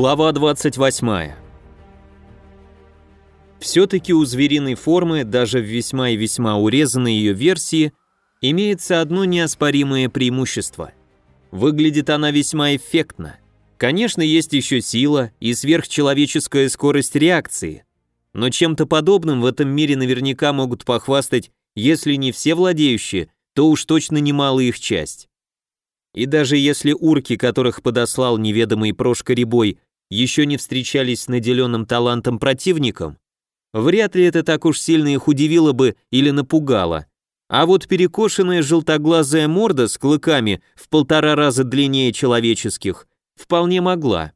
Глава 28. Все-таки у звериной формы, даже в весьма и весьма урезанной ее версии, имеется одно неоспоримое преимущество. Выглядит она весьма эффектно. Конечно, есть еще сила и сверхчеловеческая скорость реакции, но чем-то подобным в этом мире наверняка могут похвастать, если не все владеющие, то уж точно немалая их часть. И даже если урки, которых подослал неведомый Прошка Рябой, еще не встречались с наделенным талантом противником, вряд ли это так уж сильно их удивило бы или напугало. А вот перекошенная желтоглазая морда с клыками в полтора раза длиннее человеческих вполне могла.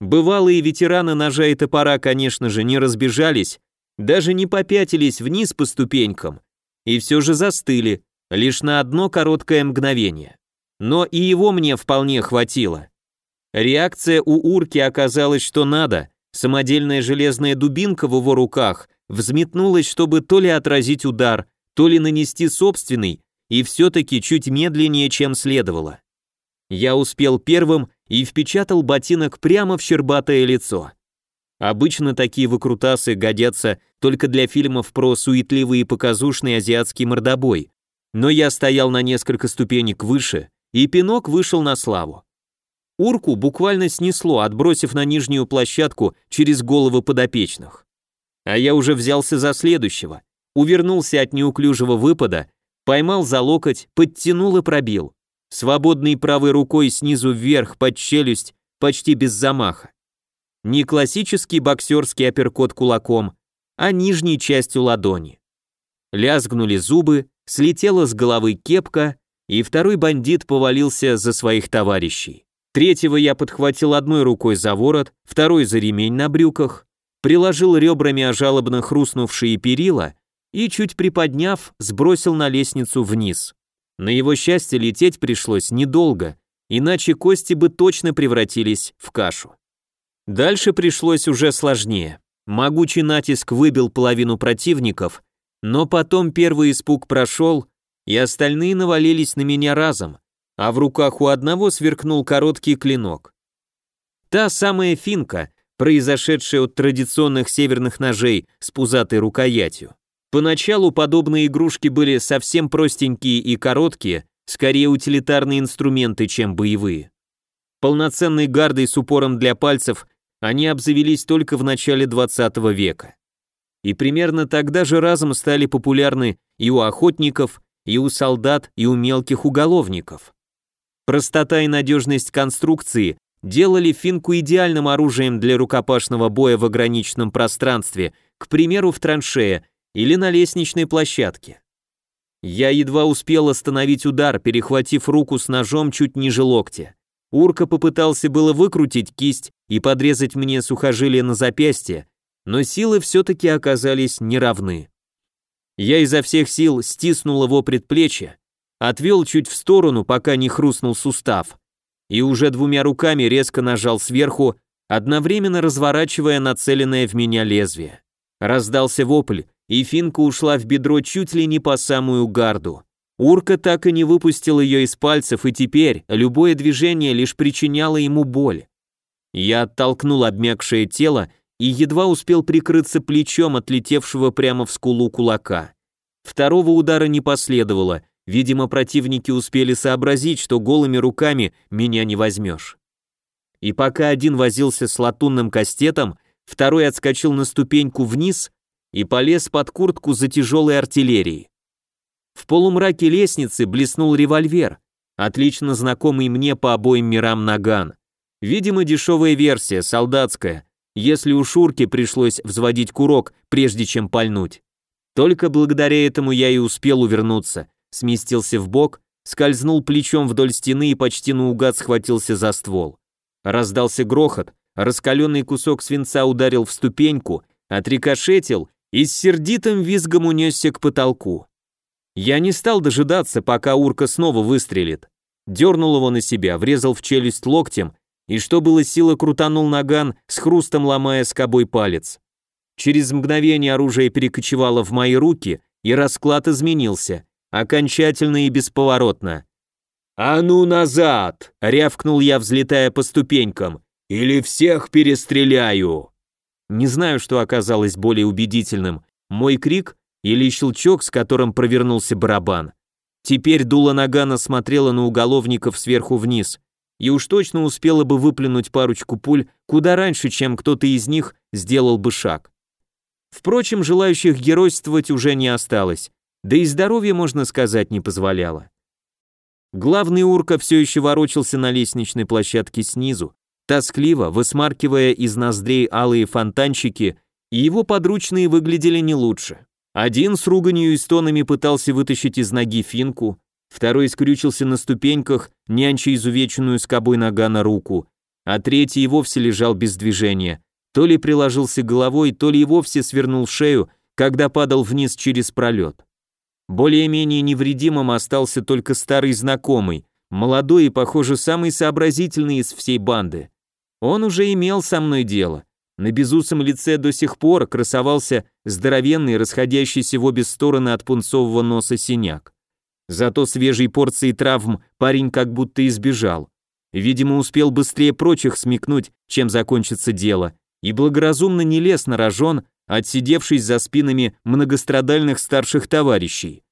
Бывалые ветераны ножа и топора, конечно же, не разбежались, даже не попятились вниз по ступенькам, и все же застыли, лишь на одно короткое мгновение но и его мне вполне хватило. Реакция у урки оказалась что надо, самодельная железная дубинка в его руках взметнулась, чтобы то ли отразить удар, то ли нанести собственный, и все-таки чуть медленнее, чем следовало. Я успел первым и впечатал ботинок прямо в щербатое лицо. Обычно такие выкрутасы годятся только для фильмов про суетливый и показушный азиатский мордобой, но я стоял на несколько ступенек выше и пинок вышел на славу. Урку буквально снесло, отбросив на нижнюю площадку через головы подопечных. А я уже взялся за следующего, увернулся от неуклюжего выпада, поймал за локоть, подтянул и пробил. Свободной правой рукой снизу вверх под челюсть, почти без замаха. Не классический боксерский апперкот кулаком, а нижней частью ладони. Лязгнули зубы, слетела с головы кепка, и второй бандит повалился за своих товарищей. Третьего я подхватил одной рукой за ворот, второй за ремень на брюках, приложил ребрами о жалобно хрустнувшие перила и, чуть приподняв, сбросил на лестницу вниз. На его счастье лететь пришлось недолго, иначе кости бы точно превратились в кашу. Дальше пришлось уже сложнее. Могучий натиск выбил половину противников, но потом первый испуг прошел, и остальные навалились на меня разом, а в руках у одного сверкнул короткий клинок. Та самая финка, произошедшая от традиционных северных ножей с пузатой рукоятью. Поначалу подобные игрушки были совсем простенькие и короткие, скорее утилитарные инструменты, чем боевые. Полноценной гардой с упором для пальцев они обзавелись только в начале 20 века. И примерно тогда же разом стали популярны и у охотников, и у солдат, и у мелких уголовников. Простота и надежность конструкции делали финку идеальным оружием для рукопашного боя в ограниченном пространстве, к примеру, в траншее или на лестничной площадке. Я едва успел остановить удар, перехватив руку с ножом чуть ниже локтя. Урка попытался было выкрутить кисть и подрезать мне сухожилие на запястье, но силы все-таки оказались неравны. Я изо всех сил стиснул его предплечье, отвел чуть в сторону, пока не хрустнул сустав, и уже двумя руками резко нажал сверху, одновременно разворачивая нацеленное в меня лезвие. Раздался вопль, и финка ушла в бедро чуть ли не по самую гарду. Урка так и не выпустил ее из пальцев, и теперь любое движение лишь причиняло ему боль. Я оттолкнул обмякшее тело и едва успел прикрыться плечом отлетевшего прямо в скулу кулака. Второго удара не последовало, видимо, противники успели сообразить, что голыми руками меня не возьмешь. И пока один возился с латунным кастетом, второй отскочил на ступеньку вниз и полез под куртку за тяжелой артиллерией. В полумраке лестницы блеснул револьвер, отлично знакомый мне по обоим мирам наган. Видимо, дешевая версия, солдатская, если у Шурки пришлось взводить курок, прежде чем пальнуть. Только благодаря этому я и успел увернуться, сместился в бок, скользнул плечом вдоль стены и почти наугад схватился за ствол. Раздался грохот, раскаленный кусок свинца ударил в ступеньку, отрикошетил и с сердитым визгом унесся к потолку. Я не стал дожидаться, пока урка снова выстрелит. Дернул его на себя, врезал в челюсть локтем и что было силы крутанул наган, с хрустом ломая скобой палец. Через мгновение оружие перекочевало в мои руки, и расклад изменился, окончательно и бесповоротно. «А ну назад!» — рявкнул я, взлетая по ступенькам. или всех перестреляю!» Не знаю, что оказалось более убедительным, мой крик или щелчок, с которым провернулся барабан. Теперь дуло нагана смотрела на уголовников сверху вниз, и уж точно успела бы выплюнуть парочку пуль куда раньше, чем кто-то из них сделал бы шаг. Впрочем, желающих геройствовать уже не осталось, да и здоровье, можно сказать, не позволяло. Главный урка все еще ворочался на лестничной площадке снизу, тоскливо высмаркивая из ноздрей алые фонтанчики, и его подручные выглядели не лучше. Один с руганью и стонами пытался вытащить из ноги финку, второй скрючился на ступеньках, нянча изувеченную скобой нога на руку, а третий и вовсе лежал без движения, то ли приложился головой, то ли и вовсе свернул шею, когда падал вниз через пролет. Более-менее невредимым остался только старый знакомый, молодой и, похоже, самый сообразительный из всей банды. Он уже имел со мной дело. На безусом лице до сих пор красовался здоровенный, расходящийся в обе стороны от пунцового носа синяк. Зато свежей порции травм парень как будто избежал. Видимо, успел быстрее прочих смекнуть, чем закончится дело, и благоразумно не лез на рожон, отсидевшись за спинами многострадальных старших товарищей.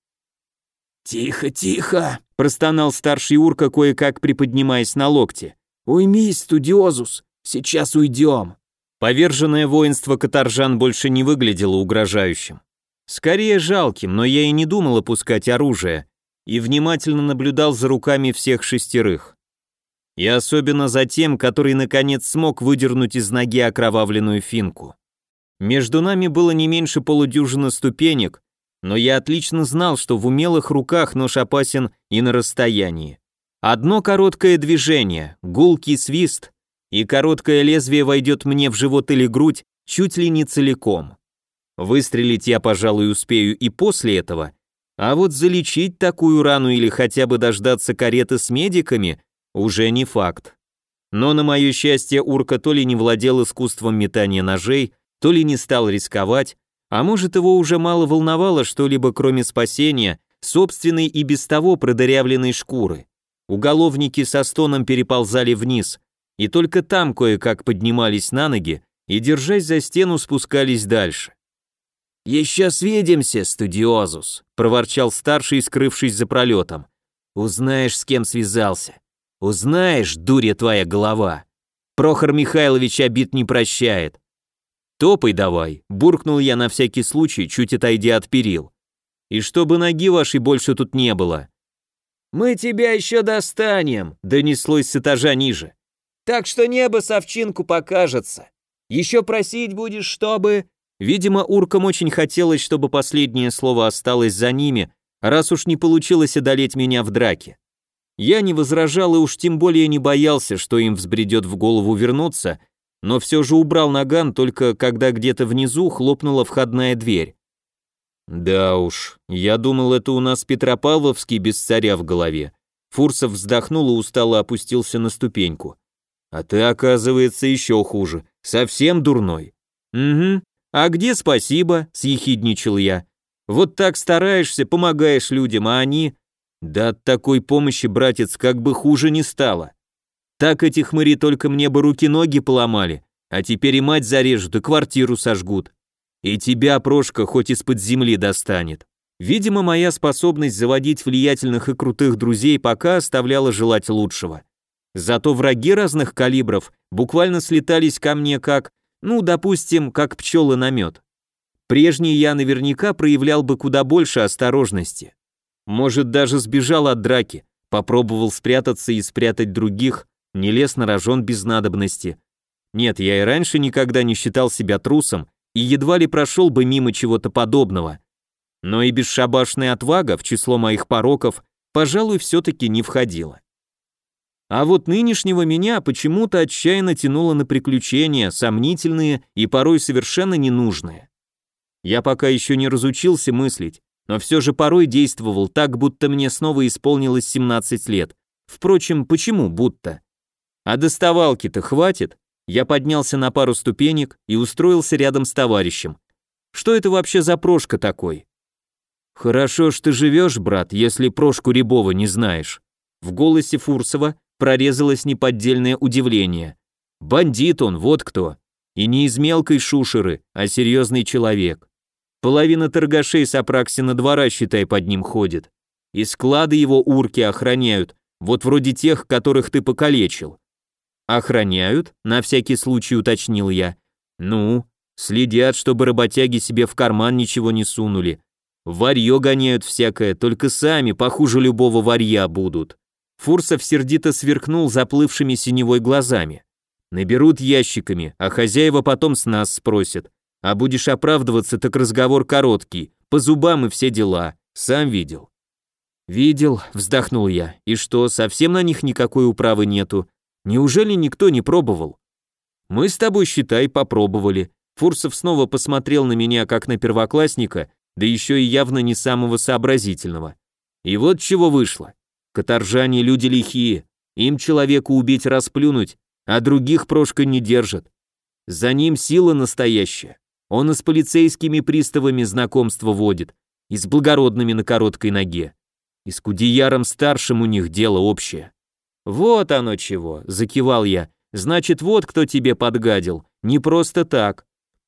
«Тихо, тихо!» – простонал старший урка, кое-как приподнимаясь на локте. «Уймись, студиозус, сейчас уйдем!» Поверженное воинство каторжан больше не выглядело угрожающим. Скорее жалким, но я и не думал опускать оружие, и внимательно наблюдал за руками всех шестерых. И особенно за тем, который наконец смог выдернуть из ноги окровавленную финку. Между нами было не меньше полудюжины ступенек, но я отлично знал, что в умелых руках нож опасен и на расстоянии. Одно короткое движение, гулкий свист, и короткое лезвие войдет мне в живот или грудь чуть ли не целиком. Выстрелить я, пожалуй, успею и после этого, а вот залечить такую рану или хотя бы дождаться кареты с медиками уже не факт. Но на мое счастье Урка то ли не владел искусством метания ножей, то ли не стал рисковать, а может его уже мало волновало что-либо кроме спасения собственной и без того продырявленной шкуры. Уголовники со стоном переползали вниз, и только там кое-как поднимались на ноги и, держась за стену, спускались дальше. «Еще свидимся, студиозус», — проворчал старший, скрывшись за пролетом. «Узнаешь, с кем связался. Узнаешь, дуря твоя голова. Прохор Михайлович обид не прощает». «Топай давай», — буркнул я на всякий случай, чуть отойдя от перил. «И чтобы ноги вашей больше тут не было». «Мы тебя еще достанем», — донеслось с этажа ниже. «Так что небо совчинку покажется. Еще просить будешь, чтобы...» Видимо, уркам очень хотелось, чтобы последнее слово осталось за ними, раз уж не получилось одолеть меня в драке. Я не возражал и уж тем более не боялся, что им взбредет в голову вернуться, но все же убрал наган только когда где-то внизу хлопнула входная дверь. Да уж, я думал, это у нас Петропавловский без царя в голове. Фурсов вздохнул и устало опустился на ступеньку. А ты, оказывается, еще хуже, совсем дурной. Угу, «А где спасибо?» – съехидничал я. «Вот так стараешься, помогаешь людям, а они...» «Да от такой помощи, братец, как бы хуже не стало. Так эти хмыри только мне бы руки-ноги поломали, а теперь и мать зарежут, и квартиру сожгут. И тебя, Прошка, хоть из-под земли достанет». Видимо, моя способность заводить влиятельных и крутых друзей пока оставляла желать лучшего. Зато враги разных калибров буквально слетались ко мне как ну, допустим, как пчелы на мед. Прежний я наверняка проявлял бы куда больше осторожности. Может, даже сбежал от драки, попробовал спрятаться и спрятать других, не лез на рожон без надобности. Нет, я и раньше никогда не считал себя трусом и едва ли прошел бы мимо чего-то подобного. Но и бесшабашная отвага в число моих пороков, пожалуй, все-таки не входила. А вот нынешнего меня почему-то отчаянно тянуло на приключения, сомнительные и порой совершенно ненужные. Я пока еще не разучился мыслить, но все же порой действовал так, будто мне снова исполнилось 17 лет. Впрочем, почему будто? А доставалки-то хватит? Я поднялся на пару ступенек и устроился рядом с товарищем. Что это вообще за Прошка такой? Хорошо, что живешь, брат, если Прошку Рябова не знаешь. В голосе Фурсова прорезалось неподдельное удивление. Бандит он, вот кто. И не из мелкой шушеры, а серьезный человек. Половина торгашей с Апраксина двора, считай, под ним ходит. И склады его урки охраняют, вот вроде тех, которых ты покалечил. Охраняют? На всякий случай уточнил я. Ну, следят, чтобы работяги себе в карман ничего не сунули. Варье гоняют всякое, только сами похуже любого варья будут. Фурсов сердито сверкнул заплывшими синевой глазами. Наберут ящиками, а хозяева потом с нас спросят. А будешь оправдываться, так разговор короткий, по зубам и все дела, сам видел. Видел, вздохнул я. И что, совсем на них никакой управы нету? Неужели никто не пробовал? Мы с тобой, считай, попробовали. Фурсов снова посмотрел на меня, как на первоклассника, да еще и явно не самого сообразительного. И вот чего вышло. Каторжане люди лихие, им человеку убить расплюнуть, а других прошка не держат. За ним сила настоящая. Он и с полицейскими приставами знакомство водит, и с благородными на короткой ноге. И с Кудеяром старшим у них дело общее. Вот оно чего, закивал я. Значит, вот кто тебе подгадил, не просто так.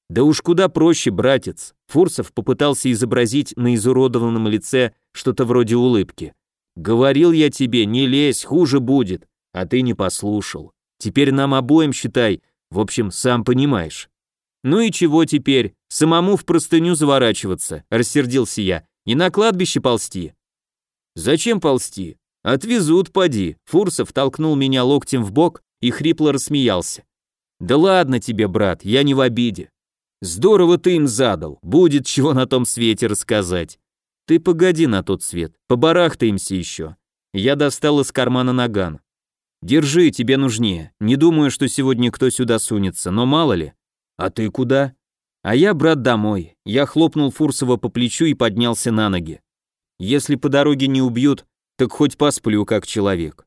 Да уж куда проще, братец. Фурсов попытался изобразить на изуродованном лице что-то вроде улыбки. Говорил я тебе, не лезь, хуже будет, а ты не послушал. Теперь нам обоим считай, в общем, сам понимаешь. Ну и чего теперь? Самому в простыню заворачиваться, рассердился я. И на кладбище ползти. Зачем ползти? Отвезут, поди. Фурсов толкнул меня локтем в бок и хрипло рассмеялся. Да ладно тебе, брат, я не в обиде. Здорово ты им задал, будет чего на том свете рассказать. Ты погоди на тот свет, побарахтаемся еще. Я достал из кармана наган. Держи, тебе нужнее. Не думаю, что сегодня кто сюда сунется, но мало ли. А ты куда? А я, брат, домой. Я хлопнул Фурсова по плечу и поднялся на ноги. Если по дороге не убьют, так хоть посплю как человек.